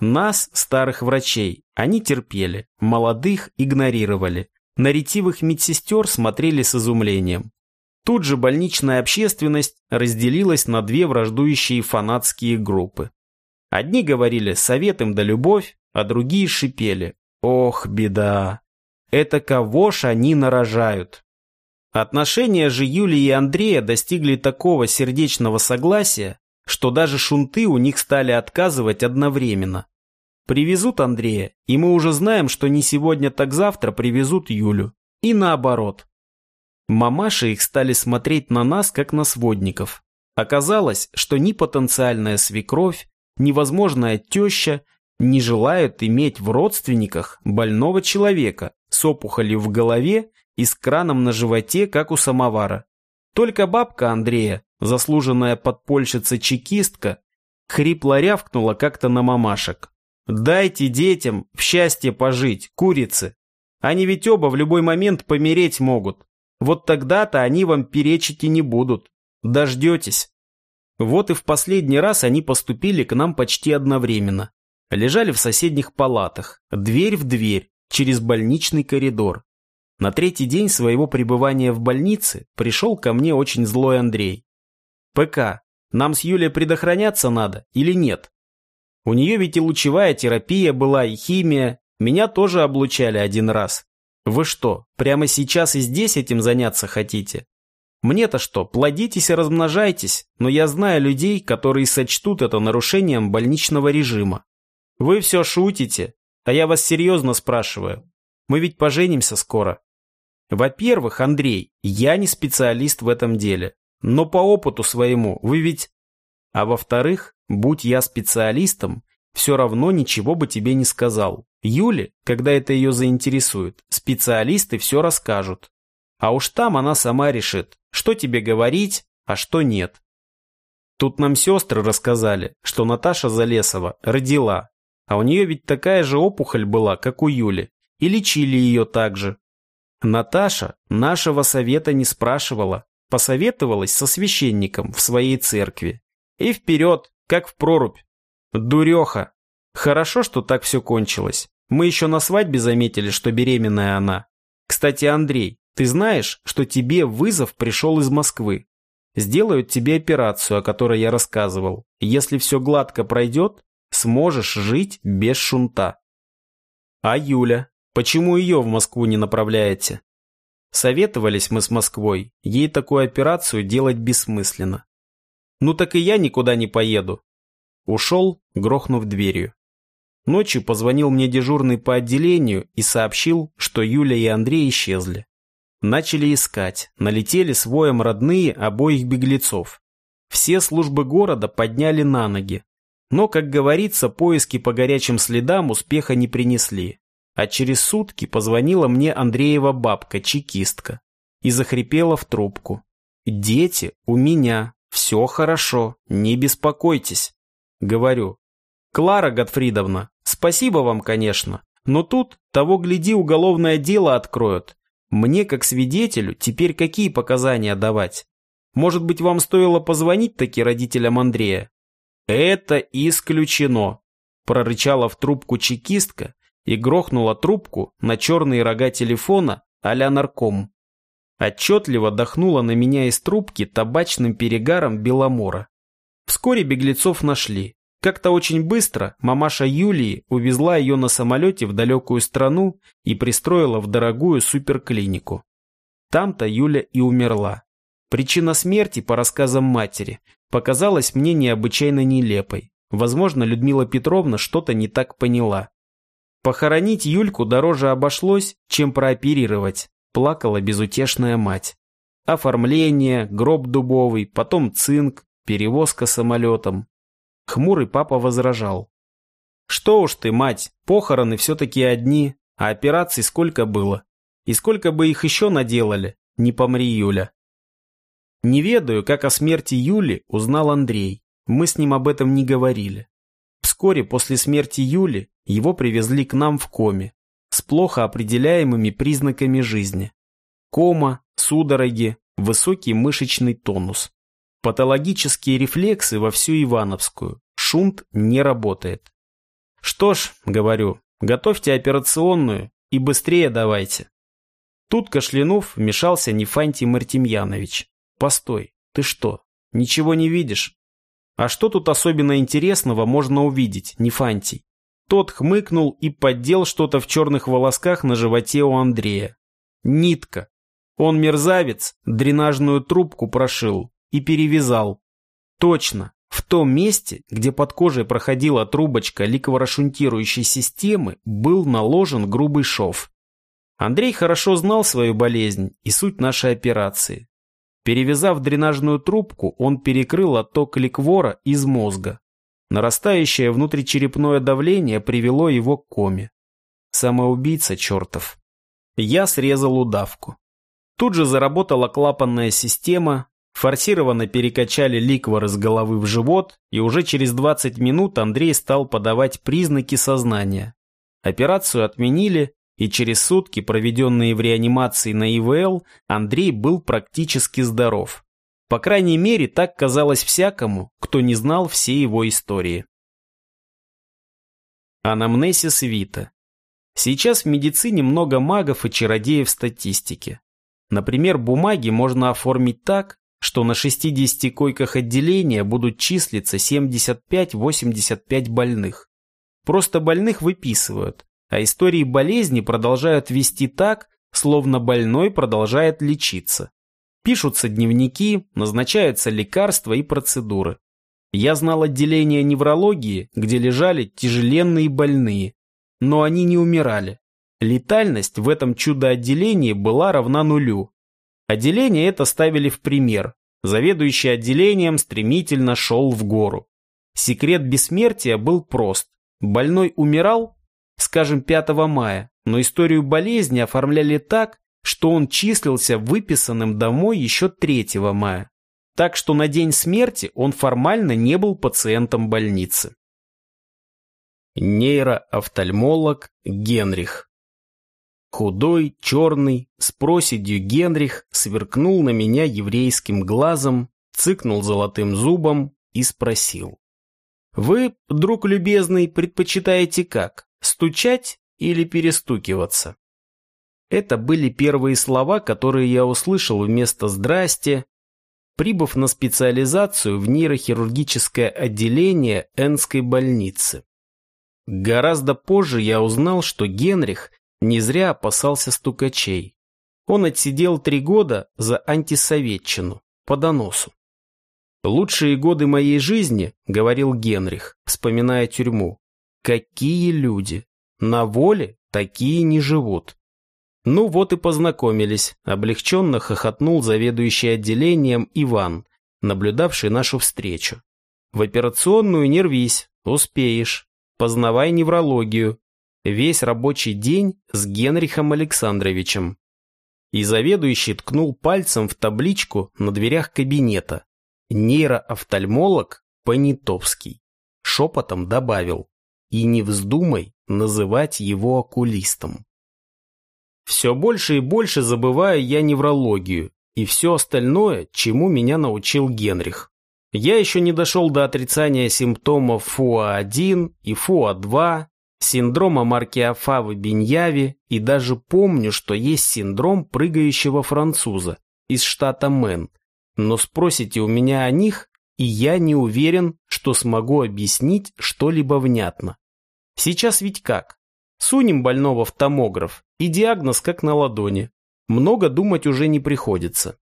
Нас, старых врачей, они терпели, молодых игнорировали, на ретивых медсестер смотрели с изумлением. Тут же больничная общественность разделилась на две враждующие фанатские группы. Одни говорили «совет им да любовь», а другие шипели Ох, беда. Это кого ж они нарожают? Отношения же Юлии и Андрея достигли такого сердечного согласия, что даже шунты у них стали отказывать одновременно. Привезут Андрея, и мы уже знаем, что не сегодня, так завтра привезут Юлю. И наоборот. Мамаши их стали смотреть на нас, как на сводников. Оказалось, что ни потенциальная свекровь, ни возможная теща не желают иметь в родственниках больного человека с опухолью в голове и с краном на животе, как у самовара. Только бабка Андрея, заслуженная подпольщица-чекистка, хрипло рявкнула как-то на мамашек. «Дайте детям в счастье пожить, курицы. Они ведь оба в любой момент помереть могут. Вот тогда-то они вам перечить и не будут. Дождетесь». Вот и в последний раз они поступили к нам почти одновременно лежали в соседних палатах, дверь в дверь, через больничный коридор. На третий день своего пребывания в больнице пришел ко мне очень злой Андрей. «ПК, нам с Юлей предохраняться надо или нет? У нее ведь и лучевая терапия была, и химия. Меня тоже облучали один раз. Вы что, прямо сейчас и здесь этим заняться хотите? Мне-то что, плодитесь и размножайтесь, но я знаю людей, которые сочтут это нарушением больничного режима. Вы все шутите, а я вас серьезно спрашиваю. Мы ведь поженимся скоро. Во-первых, Андрей, я не специалист в этом деле, но по опыту своему вы ведь... А во-вторых, будь я специалистом, все равно ничего бы тебе не сказал. Юле, когда это ее заинтересует, специалисты все расскажут. А уж там она сама решит, что тебе говорить, а что нет. Тут нам сестры рассказали, что Наташа Залесова родила, а у нее ведь такая же опухоль была, как у Юли, и лечили ее так же. Наташа нашего совета не спрашивала, посоветовалась со священником в своей церкви. И вперед, как в прорубь. Дуреха. Хорошо, что так все кончилось. Мы еще на свадьбе заметили, что беременная она. Кстати, Андрей, ты знаешь, что тебе вызов пришел из Москвы? Сделают тебе операцию, о которой я рассказывал. Если все гладко пройдет, сможешь жить без шунта. А Юля? Почему ее в Москву не направляете? Советовались мы с Москвой, ей такую операцию делать бессмысленно. Ну так и я никуда не поеду. Ушел, грохнув дверью. Ночью позвонил мне дежурный по отделению и сообщил, что Юля и Андрей исчезли. Начали искать, налетели с воем родные обоих беглецов. Все службы города подняли на ноги. Но, как говорится, поиски по горячим следам успеха не принесли. А через сутки позвонила мне Андреева бабка, чекистка, и захрипела в трубку. «Дети у меня, все хорошо, не беспокойтесь». Говорю, «Клара Готфридовна, спасибо вам, конечно, но тут, того гляди, уголовное дело откроют. Мне, как свидетелю, теперь какие показания давать? Может быть, вам стоило позвонить таки родителям Андрея?» «Это исключено», – прорычала в трубку чекистка и грохнула трубку на черные рога телефона а-ля нарком. Отчетливо дохнула на меня из трубки табачным перегаром Беломора. Вскоре беглецов нашли. Как-то очень быстро мамаша Юлии увезла ее на самолете в далекую страну и пристроила в дорогую суперклинику. Там-то Юля и умерла. Причина смерти, по рассказам матери, показалась мне необычайно нелепой. Возможно, Людмила Петровна что-то не так поняла. Похоронить Юльку дороже обошлось, чем прооперировать, плакала безутешная мать. Оформление, гроб дубовый, потом цинк, перевозка самолетом. Хмурый папа возражал. Что уж ты, мать, похороны все-таки одни, а операций сколько было. И сколько бы их еще наделали, не помри, Юля. Не ведаю, как о смерти Юли узнал Андрей. Мы с ним об этом не говорили. Вскоре после смерти Юли его привезли к нам в коме с плохо определяемыми признаками жизни. Кома, судороги, высокий мышечный тонус. Патологические рефлексы во всю Ивановскую. Шунт не работает. Что ж, говорю, готовьте операционную и быстрее давайте. Тут Кашлянув вмешался Нефантий Мартемьянович. Постой, ты что, ничего не видишь? А что тут особенно интересного можно увидеть, Нефантий? Тот хмыкнул и поддел что-то в черных волосках на животе у Андрея. Нитка. Он мерзавец, дренажную трубку прошил и перевязал. Точно, в том месте, где под кожей проходила трубочка ликворошунтирующей системы, был наложен грубый шов. Андрей хорошо знал свою болезнь и суть нашей операции. Перевязав дренажную трубку, он перекрыл отток ликвора из мозга. Нарастающее внутричерепное давление привело его к коме. Самоубийца чертов. Я срезал удавку. Тут же заработала клапанная система, форсированно перекачали ликвор из головы в живот, и уже через 20 минут Андрей стал подавать признаки сознания. Операцию отменили, и через сутки, проведенные в реанимации на ИВЛ, Андрей был практически здоров. По крайней мере, так казалось всякому, кто не знал всей его истории. Анамнесис Вита. Сейчас в медицине много магов и чародеев статистики. Например, бумаги можно оформить так, что на 60 койках отделения будут числиться 75-85 больных. Просто больных выписывают, а истории болезни продолжают вести так, словно больной продолжает лечиться. Пишутся дневники, назначаются лекарства и процедуры. Я знал отделение неврологии, где лежали тяжеленные больные, но они не умирали. Летальность в этом чудо-отделении была равна нулю. Отделение это ставили в пример. Заведующий отделением стремительно шел в гору. Секрет бессмертия был прост. Больной умирал, скажем, 5 мая, но историю болезни оформляли так, что он числился выписанным домой еще 3 мая. Так что на день смерти он формально не был пациентом больницы. Нейроофтальмолог Генрих Худой, черный, с проседью Генрих сверкнул на меня еврейским глазом, цыкнул золотым зубом и спросил. «Вы, друг любезный, предпочитаете как, стучать или перестукиваться?» Это были первые слова, которые я услышал вместо «здрасте», прибыв на специализацию в нейрохирургическое отделение Энской больницы. Гораздо позже я узнал, что Генрих не зря опасался стукачей. Он отсидел три года за антисоветчину, по доносу. «Лучшие годы моей жизни», — говорил Генрих, вспоминая тюрьму, — «какие люди! На воле такие не живут. Ну вот и познакомились, облегченно хохотнул заведующий отделением Иван, наблюдавший нашу встречу. В операционную не рвись, успеешь. Познавай неврологию. Весь рабочий день с Генрихом Александровичем. И заведующий ткнул пальцем в табличку на дверях кабинета. Нейроофтальмолог Понятовский. Шепотом добавил. И не вздумай называть его окулистом. Все больше и больше забываю я неврологию и все остальное, чему меня научил Генрих. Я еще не дошел до отрицания симптомов ФУА-1 и ФУА-2, синдрома Маркиафавы-Беньяви и даже помню, что есть синдром прыгающего француза из штата Мэн. Но спросите у меня о них, и я не уверен, что смогу объяснить что-либо внятно. Сейчас ведь как? Сунем больного в томограф, и диагноз как на ладони. Много думать уже не приходится.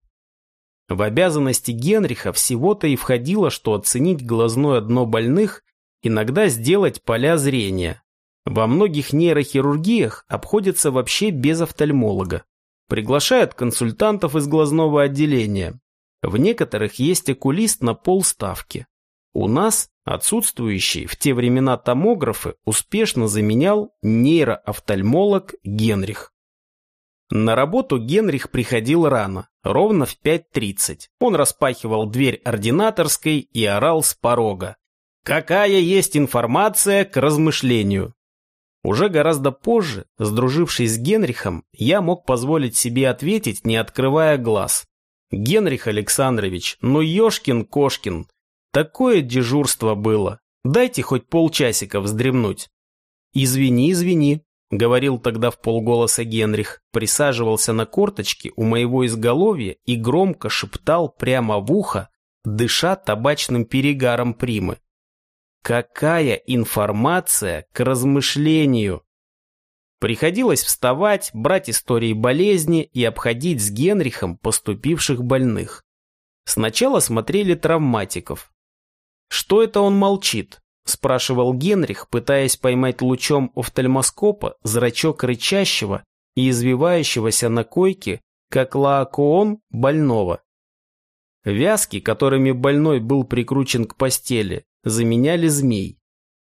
В обязанности Генриха всего-то и входило, что оценить глазное дно больных, иногда сделать поля зрения. Во многих нейрохирургиях обходятся вообще без офтальмолога. Приглашают консультантов из глазного отделения. В некоторых есть окулист на полставки. У нас отсутствующие в те времена томографы успешно заменял нейроофтальмолог Генрих. На работу Генрих приходил рано, ровно в 5.30. Он распахивал дверь ординаторской и орал с порога. «Какая есть информация к размышлению?» Уже гораздо позже, сдружившись с Генрихом, я мог позволить себе ответить, не открывая глаз. «Генрих Александрович, ну ёшкин-кошкин, Такое дежурство было. Дайте хоть полчасика вздремнуть. Извини, извини, говорил тогда в полголоса Генрих, присаживался на корточки у моего изголовья и громко шептал прямо в ухо, дыша табачным перегаром примы. Какая информация к размышлению! Приходилось вставать, брать истории болезни и обходить с Генрихом поступивших больных. Сначала смотрели травматиков, «Что это он молчит?» – спрашивал Генрих, пытаясь поймать лучом офтальмоскопа зрачок рычащего и извивающегося на койке, как лаокоон больного. Вязки, которыми больной был прикручен к постели, заменяли змей.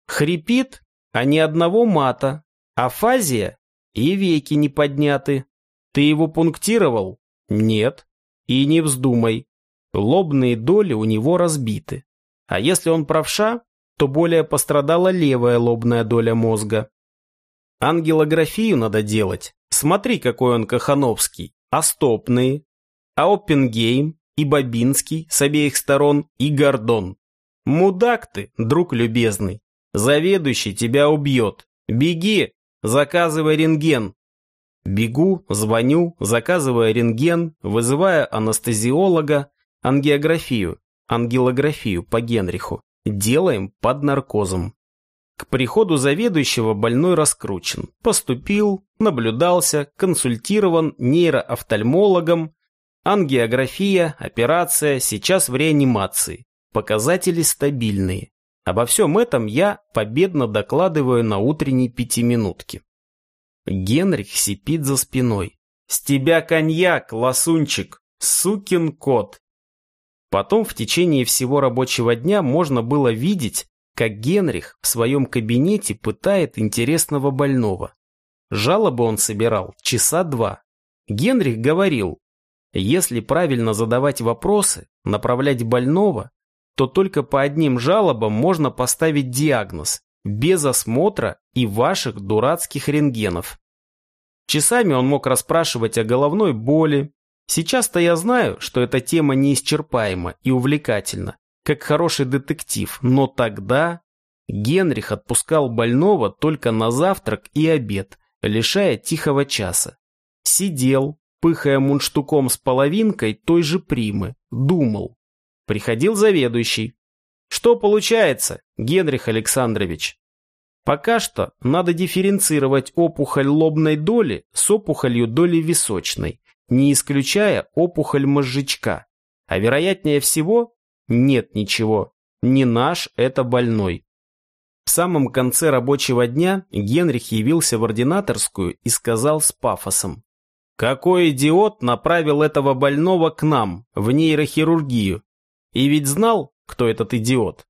Хрипит, а ни одного мата, афазия и веки не подняты. Ты его пунктировал? Нет. И не вздумай. Лобные доли у него разбиты. А если он правша, то более пострадала левая лобная доля мозга. Ангелографию надо делать. Смотри, какой он Кахановский. А стопные? А Оппенгейм и Бабинский с обеих сторон и Гордон. Мудак ты, друг любезный. Заведующий тебя убьет. Беги, заказывай рентген. Бегу, звоню, заказывая рентген, вызывая анестезиолога, ангиографию ангелографию по Генриху, делаем под наркозом. К приходу заведующего больной раскручен, поступил, наблюдался, консультирован нейроофтальмологом, Ангиография, операция, сейчас в реанимации. Показатели стабильные. Обо всем этом я победно докладываю на утренней пятиминутке. Генрих сипит за спиной. «С тебя коньяк, ласунчик! Сукин кот!» Потом в течение всего рабочего дня можно было видеть, как Генрих в своем кабинете пытает интересного больного. Жалобы он собирал часа два. Генрих говорил, если правильно задавать вопросы, направлять больного, то только по одним жалобам можно поставить диагноз, без осмотра и ваших дурацких рентгенов. Часами он мог расспрашивать о головной боли. Сейчас-то я знаю, что эта тема неисчерпаема и увлекательна, как хороший детектив, но тогда Генрих отпускал больного только на завтрак и обед, лишая тихого часа. Сидел, пыхая мундштуком с половинкой той же примы, думал. Приходил заведующий. Что получается, Генрих Александрович? Пока что надо дифференцировать опухоль лобной доли с опухолью доли височной, не исключая опухоль мозжечка. А вероятнее всего, нет ничего. Не наш это больной. В самом конце рабочего дня Генрих явился в ординаторскую и сказал с пафосом. «Какой идиот направил этого больного к нам, в нейрохирургию? И ведь знал, кто этот идиот.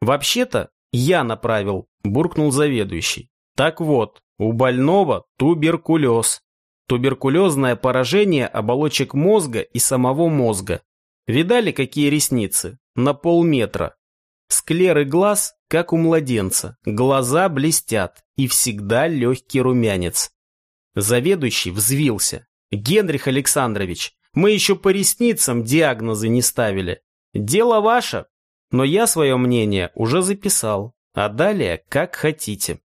Вообще-то я направил, буркнул заведующий. Так вот, у больного туберкулез. Туберкулезное поражение оболочек мозга и самого мозга. Видали, какие ресницы? На полметра. Склеры глаз, как у младенца. Глаза блестят и всегда легкий румянец. Заведующий взвился. «Генрих Александрович, мы еще по ресницам диагнозы не ставили. Дело ваше, но я свое мнение уже записал, а далее как хотите.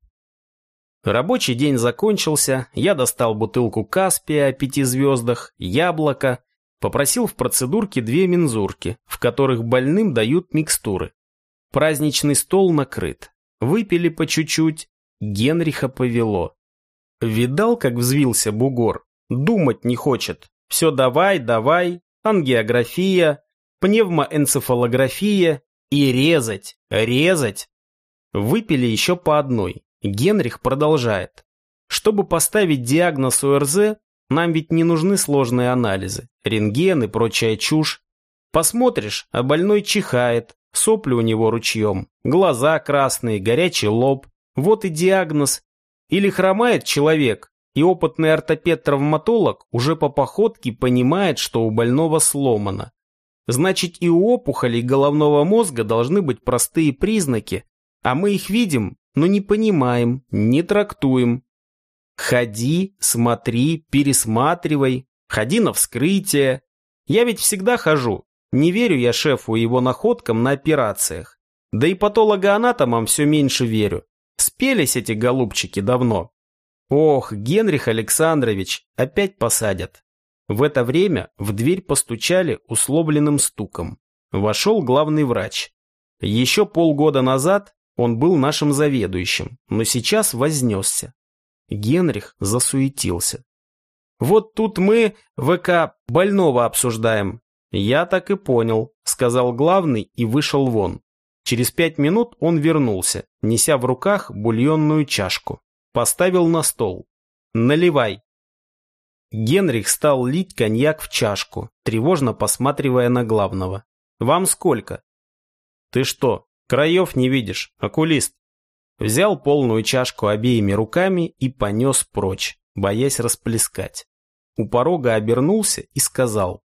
Рабочий день закончился, я достал бутылку Каспия о пяти звездах, яблоко, попросил в процедурке две мензурки, в которых больным дают микстуры. Праздничный стол накрыт. Выпили по чуть-чуть, Генриха повело. Видал, как взвился бугор? Думать не хочет. Все давай, давай, ангиография, пневмоэнцефалография и резать, резать. Выпили еще по одной. Генрих продолжает. Чтобы поставить диагноз ОРЗ, нам ведь не нужны сложные анализы, рентген и прочая чушь. Посмотришь, а больной чихает, сопли у него ручьем, глаза красные, горячий лоб. Вот и диагноз. Или хромает человек, и опытный ортопед-травматолог уже по походке понимает, что у больного сломано. Значит, и у опухолей головного мозга должны быть простые признаки, а мы их видим, но не понимаем, не трактуем. Ходи, смотри, пересматривай, ходи на вскрытие. Я ведь всегда хожу, не верю я шефу и его находкам на операциях. Да и патологоанатомам все меньше верю. Спелись эти голубчики давно. Ох, Генрих Александрович, опять посадят. В это время в дверь постучали условленным стуком. Вошел главный врач. Еще полгода назад он был нашим заведующим, но сейчас вознесся. Генрих засуетился. «Вот тут мы, ВК, больного обсуждаем». «Я так и понял», — сказал главный и вышел вон. Через пять минут он вернулся, неся в руках бульонную чашку. Поставил на стол. «Наливай». Генрих стал лить коньяк в чашку, тревожно посматривая на главного. «Вам сколько?» «Ты что, краев не видишь, окулист?» Взял полную чашку обеими руками и понес прочь, боясь расплескать. У порога обернулся и сказал.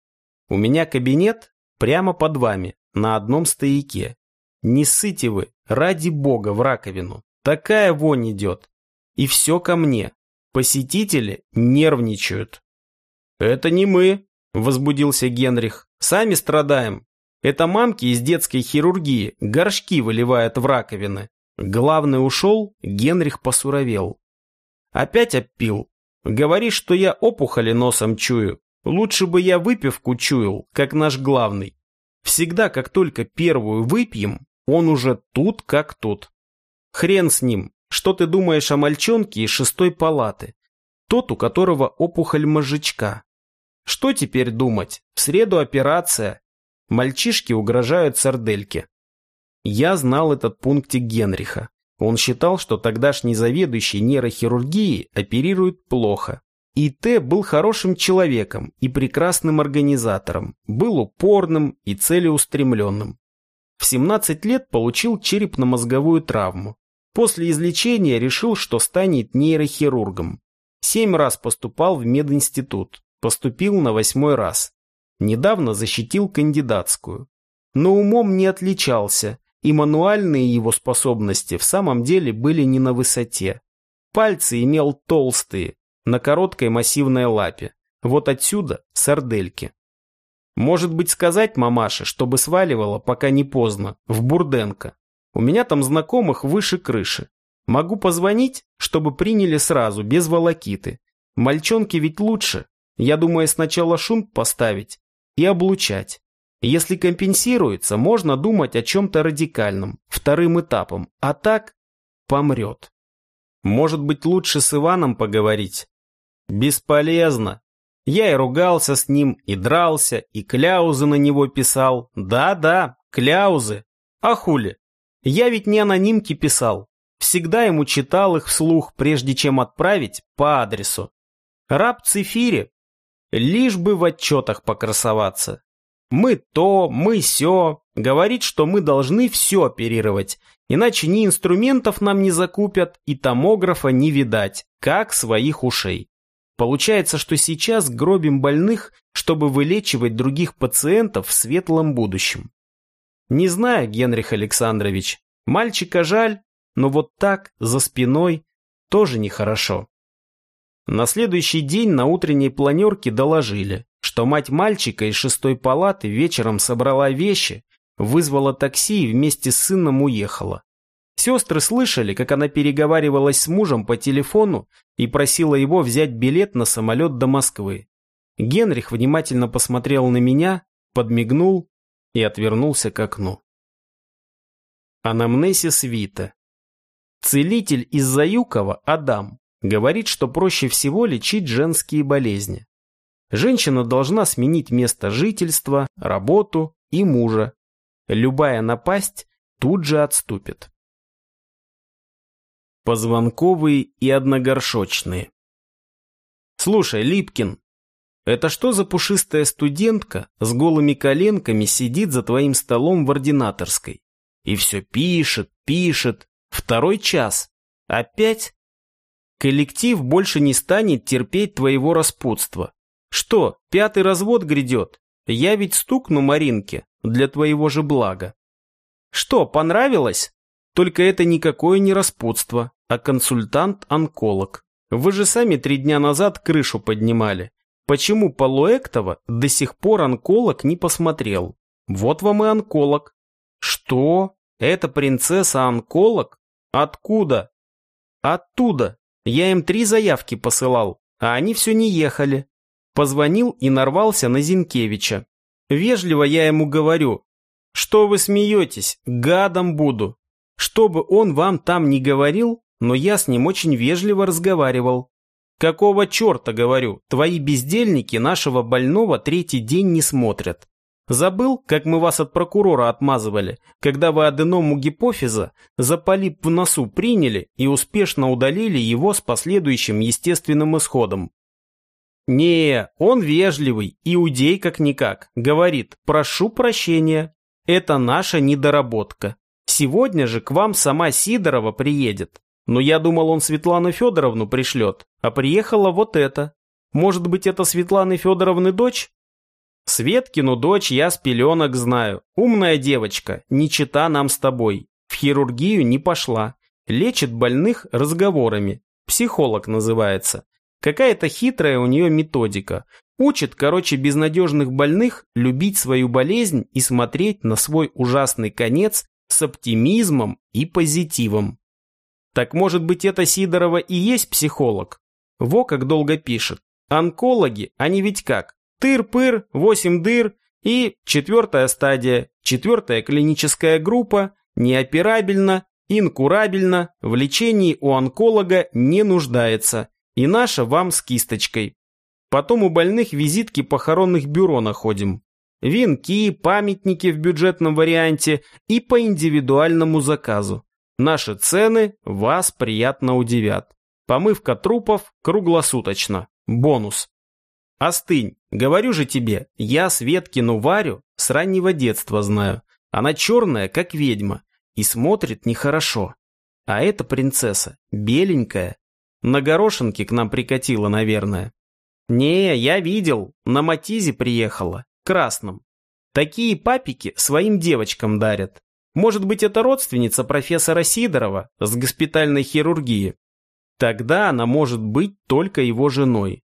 «У меня кабинет прямо под вами, на одном стояке. Не ссыте вы, ради бога, в раковину. Такая вонь идет. И все ко мне, Посетители нервничают. «Это не мы», – возбудился Генрих. «Сами страдаем. Это мамки из детской хирургии горшки выливают в раковины». Главный ушел, Генрих посуровел. «Опять опил. Говоришь, что я опухоли носом чую. Лучше бы я выпивку чуял, как наш главный. Всегда, как только первую выпьем, он уже тут как тут. Хрен с ним, что ты думаешь о мальчонке из шестой палаты? Тот, у которого опухоль мозжечка. Что теперь думать? В среду операция. Мальчишки угрожают сардельке. Я знал этот пунктик Генриха. Он считал, что тогдашний заведующий нейрохирургией оперирует плохо. И Т был хорошим человеком и прекрасным организатором, был упорным и целеустремленным. В 17 лет получил черепно-мозговую травму. После излечения решил, что станет нейрохирургом. Семь раз поступал в мединститут, поступил на восьмой раз. Недавно защитил кандидатскую. Но умом не отличался, и мануальные его способности в самом деле были не на высоте. Пальцы имел толстые, на короткой массивной лапе. Вот отсюда сардельки. Может быть сказать мамаше, чтобы сваливала, пока не поздно, в Бурденко. У меня там знакомых выше крыши. Могу позвонить, чтобы приняли сразу, без волокиты. Мальчонки ведь лучше. Я думаю, сначала шунт поставить и облучать. Если компенсируется, можно думать о чем-то радикальном, вторым этапом, а так помрет. Может быть, лучше с Иваном поговорить? Бесполезно. Я и ругался с ним, и дрался, и кляузы на него писал. Да-да, кляузы. А хули? Я ведь не анонимки писал. Всегда ему читал их вслух, прежде чем отправить по адресу. Раб Цифири. Лишь бы в отчетах покрасоваться. Мы то, мы сё. Говорит, что мы должны все оперировать. Иначе ни инструментов нам не закупят, и томографа не видать, как своих ушей. Получается, что сейчас гробим больных, чтобы вылечивать других пациентов в светлом будущем. Не знаю, Генрих Александрович, мальчика жаль, но вот так, за спиной, тоже нехорошо. На следующий день на утренней планерке доложили, что мать мальчика из шестой палаты вечером собрала вещи, вызвала такси и вместе с сыном уехала. Сестры слышали, как она переговаривалась с мужем по телефону и просила его взять билет на самолет до Москвы. Генрих внимательно посмотрел на меня, подмигнул и отвернулся к окну. Анамнесис Вита. Целитель из Заюкова Адам говорит, что проще всего лечить женские болезни. Женщина должна сменить место жительства, работу и мужа. Любая напасть тут же отступит. Позвонковые и одногоршочные. Слушай, Липкин, это что за пушистая студентка с голыми коленками сидит за твоим столом в ординаторской? И все пишет, пишет. Второй час. Опять? Коллектив больше не станет терпеть твоего распутства. Что, пятый развод грядет? Я ведь стукну Маринке для твоего же блага. Что, понравилось? Только это никакое не распутство, а консультант-онколог. Вы же сами три дня назад крышу поднимали. Почему Полуэктова до сих пор онколог не посмотрел? Вот вам и онколог. Что? Это принцесса-онколог? Откуда? Оттуда. Я им три заявки посылал, а они все не ехали. Позвонил и нарвался на Зинкевича. Вежливо я ему говорю, что вы смеетесь, гадом буду. Что бы он вам там ни говорил, но я с ним очень вежливо разговаривал. Какого черта, говорю, твои бездельники нашего больного третий день не смотрят. Забыл, как мы вас от прокурора отмазывали, когда вы аденому гипофиза за полип в носу приняли и успешно удалили его с последующим естественным исходом? Не, он вежливый, иудей как-никак, говорит, прошу прощения, это наша недоработка. Сегодня же к вам сама Сидорова приедет. Но я думал, он Светлану Федоровну пришлет, а приехала вот это. Может быть, это Светланы Федоровны дочь? Светкину дочь я с пеленок знаю. Умная девочка, не чита нам с тобой. В хирургию не пошла. Лечит больных разговорами. Психолог называется. Какая-то хитрая у нее методика. Учит, короче, безнадежных больных любить свою болезнь и смотреть на свой ужасный конец с оптимизмом и позитивом. Так может быть это Сидорова и есть психолог? Во как долго пишет. Онкологи, они ведь как? Тыр-пыр, восемь дыр и четвертая стадия, четвертая клиническая группа, неоперабельно, инкурабельно, в лечении у онколога не нуждается. И наша вам с кисточкой. Потом у больных визитки похоронных бюро находим. Венки, памятники в бюджетном варианте и по индивидуальному заказу. Наши цены вас приятно удивят. Помывка трупов круглосуточно. Бонус. Остынь. Говорю же тебе, я Светкину Варю с раннего детства знаю. Она черная, как ведьма, и смотрит нехорошо. А эта принцесса беленькая. На горошинке к нам прикатила, наверное. Не, я видел, на Матизе приехала, красном. Такие папики своим девочкам дарят. Может быть, это родственница профессора Сидорова с госпитальной хирургии. Тогда она может быть только его женой.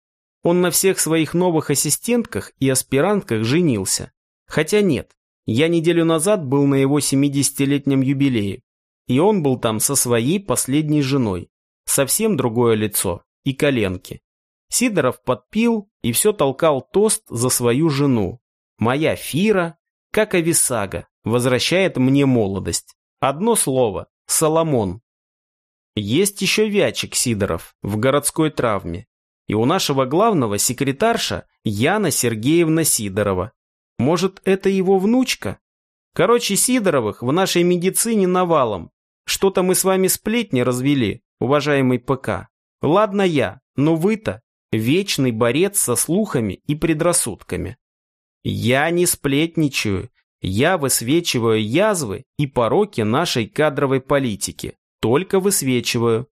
Он на всех своих новых ассистентках и аспирантках женился. Хотя нет, я неделю назад был на его 70-летнем юбилее, и он был там со своей последней женой. Совсем другое лицо и коленки. Сидоров подпил и все толкал тост за свою жену. Моя Фира, как Ависага, возвращает мне молодость. Одно слово – Соломон. Есть еще Вячик Сидоров в городской травме. И у нашего главного секретарша Яна Сергеевна Сидорова. Может, это его внучка? Короче, Сидоровых в нашей медицине навалом. Что-то мы с вами сплетни развели, уважаемый ПК. Ладно я, но вы-то вечный борец со слухами и предрассудками. Я не сплетничаю, я высвечиваю язвы и пороки нашей кадровой политики. Только высвечиваю.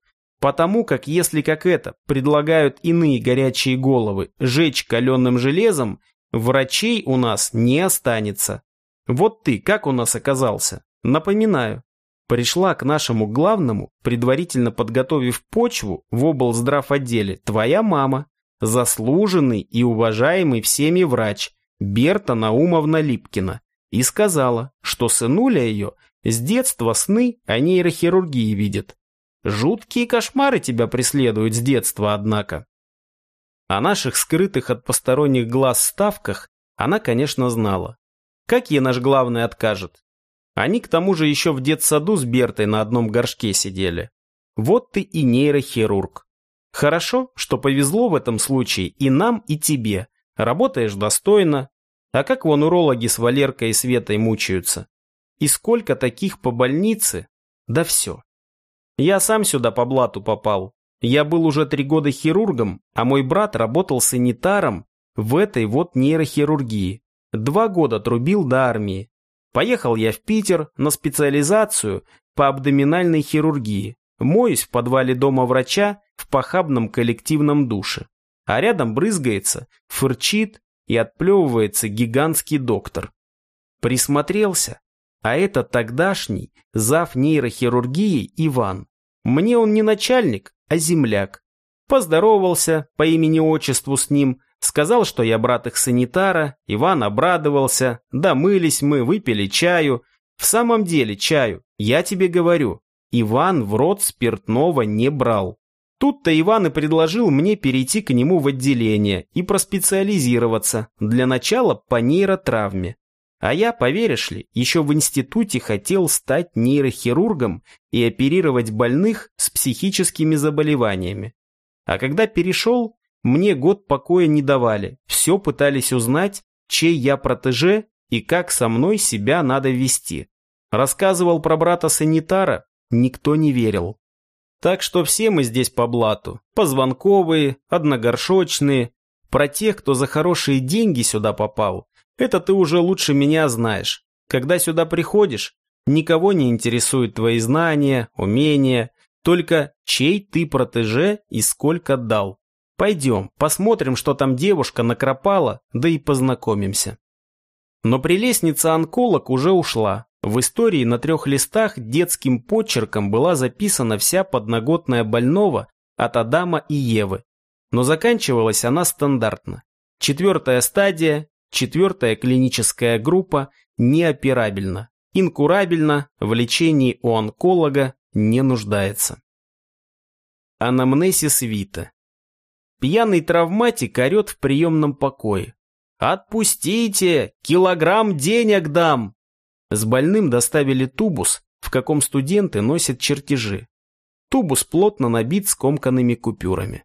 Потому как если как это предлагают иные горячие головы жечь каленым железом, врачей у нас не останется. Вот ты как у нас оказался? Напоминаю, пришла к нашему главному, предварительно подготовив почву в облздравотделе, твоя мама, заслуженный и уважаемый всеми врач Берта Наумовна Липкина, и сказала, что сынуля ее с детства сны о нейрохирургии видит. Жуткие кошмары тебя преследуют с детства, однако. О наших скрытых от посторонних глаз ставках она, конечно, знала. Как ей наш главный откажет? Они к тому же еще в детсаду с Бертой на одном горшке сидели. Вот ты и нейрохирург. Хорошо, что повезло в этом случае и нам, и тебе. Работаешь достойно. А как вон урологи с Валеркой и Светой мучаются? И сколько таких по больнице? Да все. Я сам сюда по блату попал. Я был уже три года хирургом, а мой брат работал санитаром в этой вот нейрохирургии. Два года трубил до армии. Поехал я в Питер на специализацию по абдоминальной хирургии. Моюсь в подвале дома врача в похабном коллективном душе. А рядом брызгается, фырчит и отплевывается гигантский доктор. Присмотрелся, а это тогдашний зав нейрохирургии Иван. Мне он не начальник, а земляк. Поздоровался по имени-отчеству с ним, сказал, что я брат их санитара, Иван обрадовался, домылись мы, выпили чаю. В самом деле чаю, я тебе говорю, Иван в рот спиртного не брал. Тут-то Иван и предложил мне перейти к нему в отделение и проспециализироваться, для начала по нейротравме. А я, поверишь ли, еще в институте хотел стать нейрохирургом и оперировать больных с психическими заболеваниями. А когда перешел, мне год покоя не давали, все пытались узнать, чей я протеже и как со мной себя надо вести. Рассказывал про брата-санитара, никто не верил. Так что все мы здесь по блату, позвонковые, одногоршочные, про тех, кто за хорошие деньги сюда попал, это ты уже лучше меня знаешь. Когда сюда приходишь, никого не интересуют твои знания, умения, только чей ты протеже и сколько дал. Пойдем, посмотрим, что там девушка накропала, да и познакомимся. Но прелестница-онколог уже ушла. В истории на трех листах детским почерком была записана вся подноготная больного от Адама и Евы. Но заканчивалась она стандартно. Четвертая стадия, Четвертая клиническая группа неоперабельна. Инкурабельна, в лечении у онколога не нуждается. Анамнесис Вита. Пьяный травматик орет в приемном покое. «Отпустите! Килограмм денег дам!» С больным доставили тубус, в каком студенты носят чертежи. Тубус плотно набит скомканными купюрами.